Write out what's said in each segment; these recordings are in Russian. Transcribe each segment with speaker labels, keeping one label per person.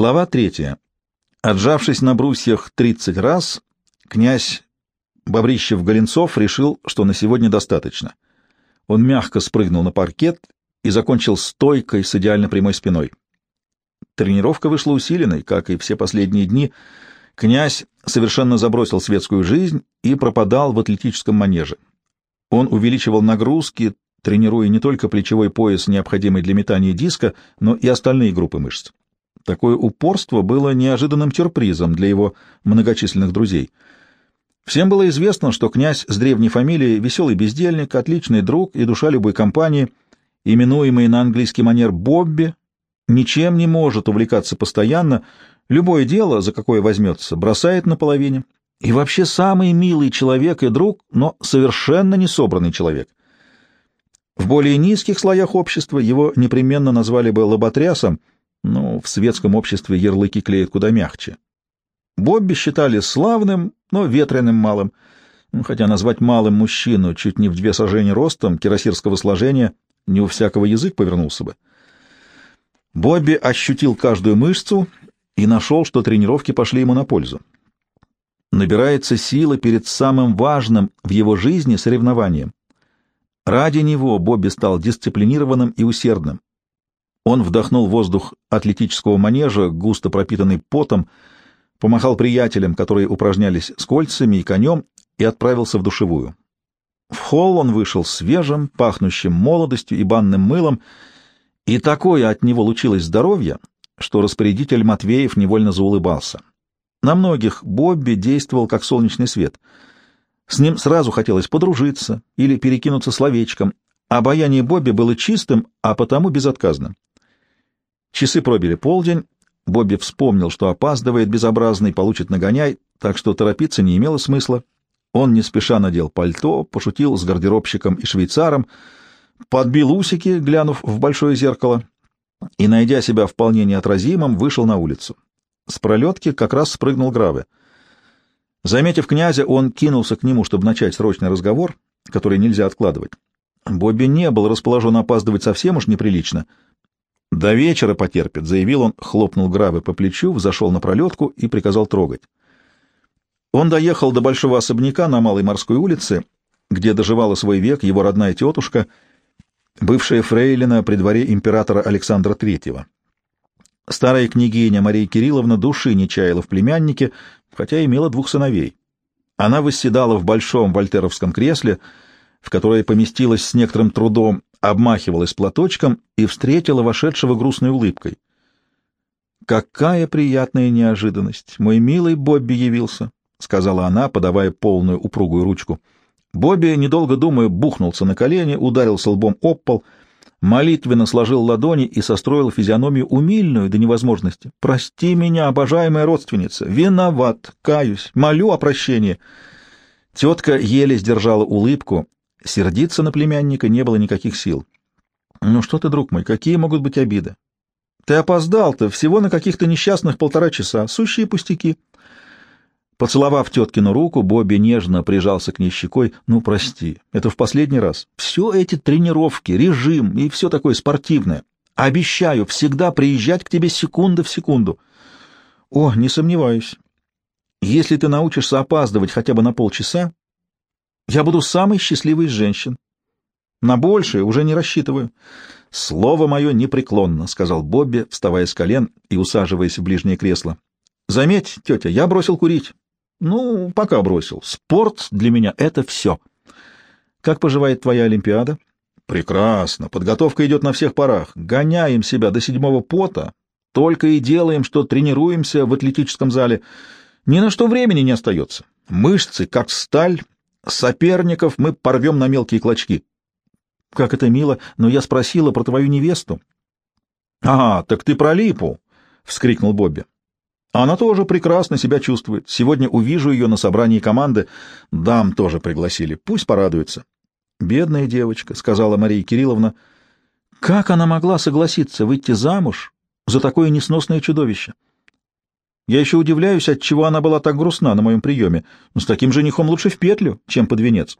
Speaker 1: Глава третья. Отжавшись на брусьях тридцать раз, князь Бобрищев-Голенцов решил, что на сегодня достаточно. Он мягко спрыгнул на паркет и закончил стойкой с идеально прямой спиной. Тренировка вышла усиленной, как и все последние дни. Князь совершенно забросил светскую жизнь и пропадал в атлетическом манеже. Он увеличивал нагрузки, тренируя не только плечевой пояс, необходимый для метания диска, но и остальные группы мышц. Такое упорство было неожиданным сюрпризом для его многочисленных друзей. Всем было известно, что князь с древней фамилией — веселый бездельник, отличный друг и душа любой компании, именуемый на английский манер Бобби, ничем не может увлекаться постоянно, любое дело, за какое возьмется, бросает наполовине. И вообще самый милый человек и друг, но совершенно не собранный человек. В более низких слоях общества его непременно назвали бы лоботрясом, но в светском обществе ярлыки клеят куда мягче. Бобби считали славным, но ветреным малым, ну, хотя назвать малым мужчину чуть не в две сажения ростом, кирасирского сложения, не у всякого язык повернулся бы. Бобби ощутил каждую мышцу и нашел, что тренировки пошли ему на пользу. Набирается сила перед самым важным в его жизни соревнованием. Ради него Бобби стал дисциплинированным и усердным. Он вдохнул воздух атлетического манежа, густо пропитанный потом, помахал приятелям, которые упражнялись с кольцами и конем, и отправился в душевую. В холл он вышел свежим, пахнущим молодостью и банным мылом, и такое от него лучилось здоровье, что распорядитель Матвеев невольно заулыбался. На многих Бобби действовал как солнечный свет. С ним сразу хотелось подружиться или перекинуться словечком. Обаяние Бобби было чистым, а потому безотказным. Часы пробили полдень, Бобби вспомнил, что опаздывает безобразный, получит нагоняй, так что торопиться не имело смысла. Он не спеша надел пальто, пошутил с гардеробщиком и швейцаром, подбил усики, глянув в большое зеркало, и, найдя себя вполне неотразимым, вышел на улицу. С пролетки как раз спрыгнул Граве. Заметив князя, он кинулся к нему, чтобы начать срочный разговор, который нельзя откладывать. Бобби не был расположен опаздывать совсем уж неприлично — «До вечера потерпит», — заявил он, хлопнул Гравы по плечу, взошел на пролетку и приказал трогать. Он доехал до большого особняка на Малой морской улице, где доживала свой век его родная тетушка, бывшая фрейлина при дворе императора Александра Третьего. Старая княгиня Мария Кирилловна души не чаяла в племяннике, хотя имела двух сыновей. Она восседала в большом вольтеровском кресле, в которое поместилась с некоторым трудом обмахивалась платочком и встретила вошедшего грустной улыбкой. «Какая приятная неожиданность! Мой милый Бобби явился!» — сказала она, подавая полную упругую ручку. Бобби, недолго думая, бухнулся на колени, ударился лбом об пол, молитвенно сложил ладони и состроил физиономию умильную до невозможности. «Прости меня, обожаемая родственница! Виноват! Каюсь! Молю о прощении!» Тетка еле сдержала улыбку Сердиться на племянника не было никаких сил. «Ну что ты, друг мой, какие могут быть обиды? Ты опоздал-то всего на каких-то несчастных полтора часа, сущие пустяки». Поцеловав теткину руку, Бобби нежно прижался к ней щекой. «Ну, прости, это в последний раз. Все эти тренировки, режим и все такое спортивное. Обещаю всегда приезжать к тебе секунда в секунду». «О, не сомневаюсь. Если ты научишься опаздывать хотя бы на полчаса, я буду самой счастливой из женщин. На большее уже не рассчитываю. — Слово мое непреклонно, — сказал Бобби, вставая с колен и усаживаясь в ближнее кресло. — Заметь, тетя, я бросил курить. — Ну, пока бросил. Спорт для меня — это все. — Как поживает твоя Олимпиада? — Прекрасно. Подготовка идет на всех парах. Гоняем себя до седьмого пота. Только и делаем, что тренируемся в атлетическом зале. Ни на что времени не остается. Мышцы, как сталь, Соперников мы порвем на мелкие клочки. — Как это мило, но я спросила про твою невесту. — Ага, так ты про Липу, — вскрикнул Бобби. — Она тоже прекрасно себя чувствует. Сегодня увижу ее на собрании команды. Дам тоже пригласили. Пусть порадуется. — Бедная девочка, — сказала Мария Кирилловна. — Как она могла согласиться выйти замуж за такое несносное чудовище? — я еще удивляюсь, отчего она была так грустна на моем приеме. Но с таким женихом лучше в петлю, чем под венец.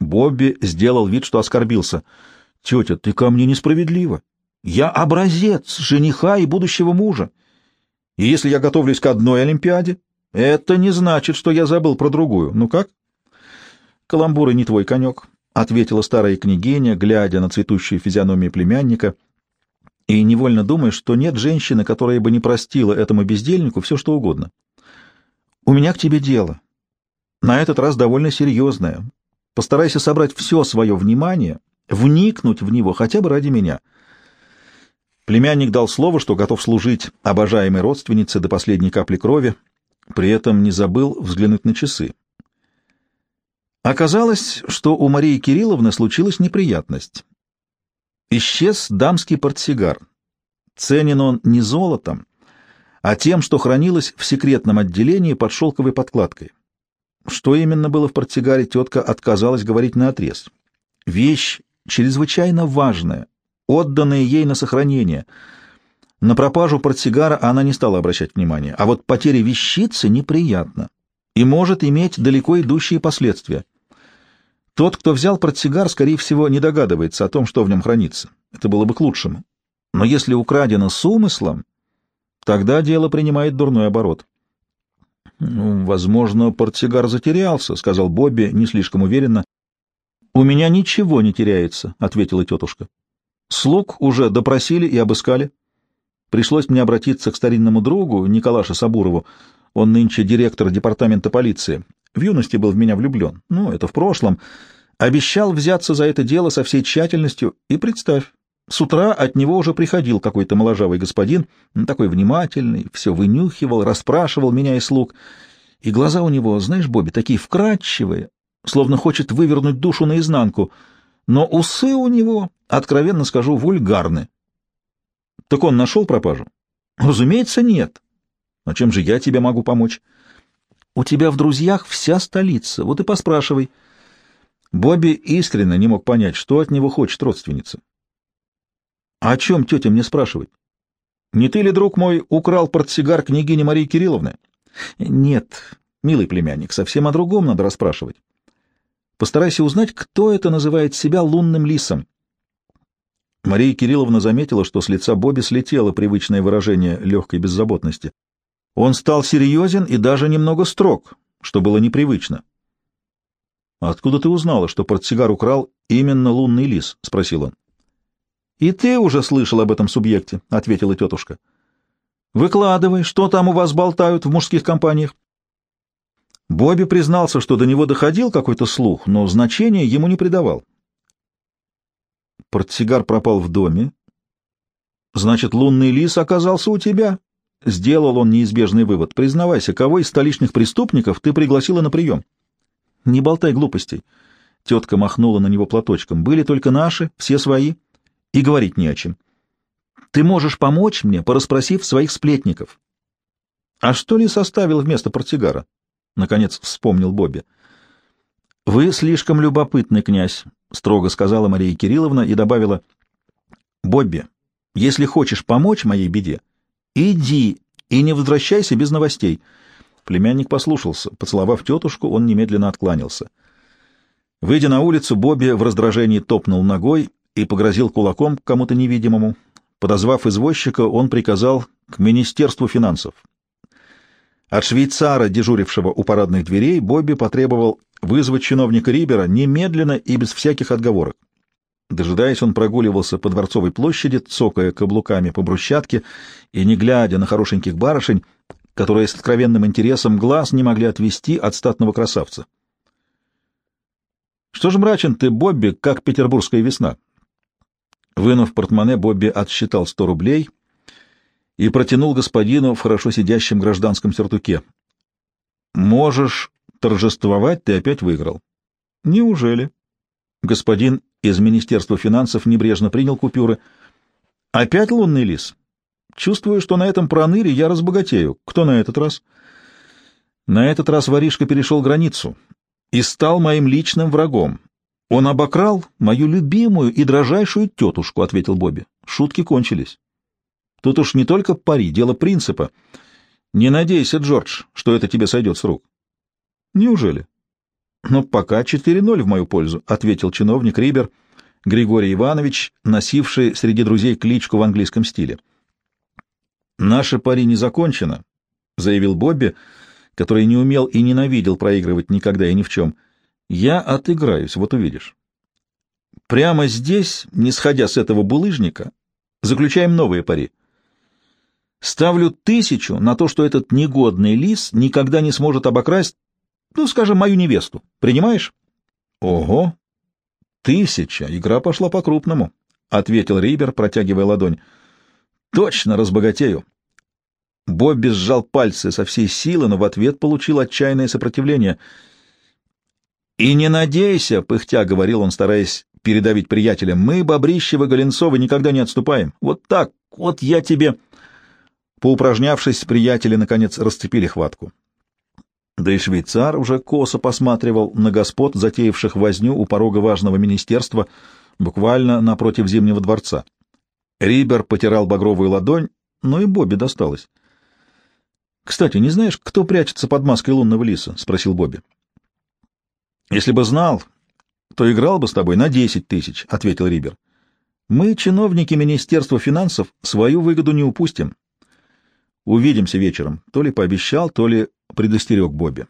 Speaker 1: Бобби сделал вид, что оскорбился. — Тетя, ты ко мне несправедлива. Я образец жениха и будущего мужа. И если я готовлюсь к одной Олимпиаде, это не значит, что я забыл про другую. Ну как? Каламбуры не твой конек, — ответила старая княгиня, глядя на цветущую физиономию племянника, и невольно думая, что нет женщины, которая бы не простила этому бездельнику все, что угодно. «У меня к тебе дело. На этот раз довольно серьезное. Постарайся собрать все свое внимание, вникнуть в него хотя бы ради меня». Племянник дал слово, что готов служить обожаемой родственнице до последней капли крови, при этом не забыл взглянуть на часы. Оказалось, что у Марии Кирилловны случилась неприятность. Исчез дамский портсигар. Ценен он не золотом, а тем, что хранилось в секретном отделении под шелковой подкладкой. Что именно было в портсигаре, тетка отказалась говорить наотрез. Вещь чрезвычайно важная, отданная ей на сохранение. На пропажу портсигара она не стала обращать внимания, а вот потеря вещицы неприятна и может иметь далеко идущие последствия. Тот, кто взял портсигар, скорее всего, не догадывается о том, что в нем хранится. Это было бы к лучшему. Но если украдено с умыслом, тогда дело принимает дурной оборот. «Ну, возможно, портсигар затерялся», — сказал Бобби не слишком уверенно. «У меня ничего не теряется», — ответила тетушка. «Слуг уже допросили и обыскали. Пришлось мне обратиться к старинному другу, Николаше Сабурову. Он нынче директор департамента полиции. В юности был в меня влюблен. Ну, это в прошлом. Обещал взяться за это дело со всей тщательностью. И представь, с утра от него уже приходил какой-то моложавый господин, такой внимательный, все вынюхивал, расспрашивал меня и слуг. И глаза у него, знаешь, Бобби, такие вкрадчивые, словно хочет вывернуть душу наизнанку. Но усы у него, откровенно скажу, вульгарны. Так он нашел пропажу? Разумеется, нет. А чем же я тебе могу помочь? У тебя в друзьях вся столица, вот и поспрашивай. Бобби искренне не мог понять, что от него хочет родственница. О чем тетя мне спрашивать? Не ты ли, друг мой, украл портсигар княгини Марии Кирилловны? — Нет, милый племянник, совсем о другом надо расспрашивать. Постарайся узнать, кто это называет себя лунным лисом. Мария Кирилловна заметила, что с лица Бобби слетело привычное выражение легкой беззаботности. Он стал серьезен и даже немного строг, что было непривычно. — Откуда ты узнала, что портсигар украл именно лунный лис? — спросил он. — И ты уже слышал об этом субъекте, — ответила тетушка. — Выкладывай, что там у вас болтают в мужских компаниях. Бобби признался, что до него доходил какой-то слух, но значения ему не придавал. Портсигар пропал в доме. Значит, лунный лис оказался у тебя? Сделал он неизбежный вывод. Признавайся, кого из столичных преступников ты пригласила на прием? Не болтай глупостей. Тетка махнула на него платочком. Были только наши, все свои. И говорить не о чем. Ты можешь помочь мне, порасспросив своих сплетников. А что ли составил вместо портсигара? Наконец вспомнил Бобби. Вы слишком любопытный, князь, строго сказала Мария Кирилловна и добавила. Бобби, если хочешь помочь моей беде, «Иди и не возвращайся без новостей». Племянник послушался. Поцеловав тетушку, он немедленно откланялся. Выйдя на улицу, Бобби в раздражении топнул ногой и погрозил кулаком кому-то невидимому. Подозвав извозчика, он приказал к Министерству финансов. От швейцара, дежурившего у парадных дверей, Бобби потребовал вызвать чиновника Рибера немедленно и без всяких отговорок. Дожидаясь, он прогуливался по Дворцовой площади, цокая каблуками по брусчатке и не глядя на хорошеньких барышень, которые с откровенным интересом глаз не могли отвести от статного красавца. «Что же мрачен ты, Бобби, как петербургская весна?» Вынув портмоне, Бобби отсчитал сто рублей и протянул господину в хорошо сидящем гражданском сюртуке. «Можешь торжествовать, ты опять выиграл». «Неужели?» Господин из Министерства финансов небрежно принял купюры. «Опять лунный лис? Чувствую, что на этом проныре я разбогатею. Кто на этот раз?» На этот раз воришка перешел границу и стал моим личным врагом. Он обокрал мою любимую и дрожайшую тетушку, — ответил Бобби. Шутки кончились. Тут уж не только пари, дело принципа. Не надейся, Джордж, что это тебе сойдет с рук. Неужели? «Но пока 4-0 в мою пользу», — ответил чиновник Рибер Григорий Иванович, носивший среди друзей кличку в английском стиле. «Наше пари не закончено», — заявил Бобби, который не умел и ненавидел проигрывать никогда и ни в чем. «Я отыграюсь, вот увидишь». Прямо здесь, не сходя с этого булыжника, заключаем новые пари. Ставлю тысячу на то, что этот негодный лис никогда не сможет обокрасть, ну, скажем, мою невесту. Принимаешь? Ого! Тысяча! Игра пошла по-крупному, — ответил Рибер, протягивая ладонь. Точно разбогатею. Бобби сжал пальцы со всей силы, но в ответ получил отчаянное сопротивление. «И не надейся», — пыхтя говорил он, стараясь передавить приятеля, — «мы, Бобрищева, Голенцова, никогда не отступаем. Вот так, вот я тебе...» Поупражнявшись, приятели, наконец, расцепили хватку. Да и швейцар уже косо посматривал на господ, затеявших возню у порога важного министерства, буквально напротив Зимнего дворца. Рибер потирал багровую ладонь, но и Бобби досталось. — Кстати, не знаешь, кто прячется под маской лунного лиса? — спросил Бобби. — Если бы знал, то играл бы с тобой на десять тысяч, — ответил Рибер. — Мы, чиновники Министерства финансов, свою выгоду не упустим. Увидимся вечером. То ли пообещал, то ли предостерег Бобби.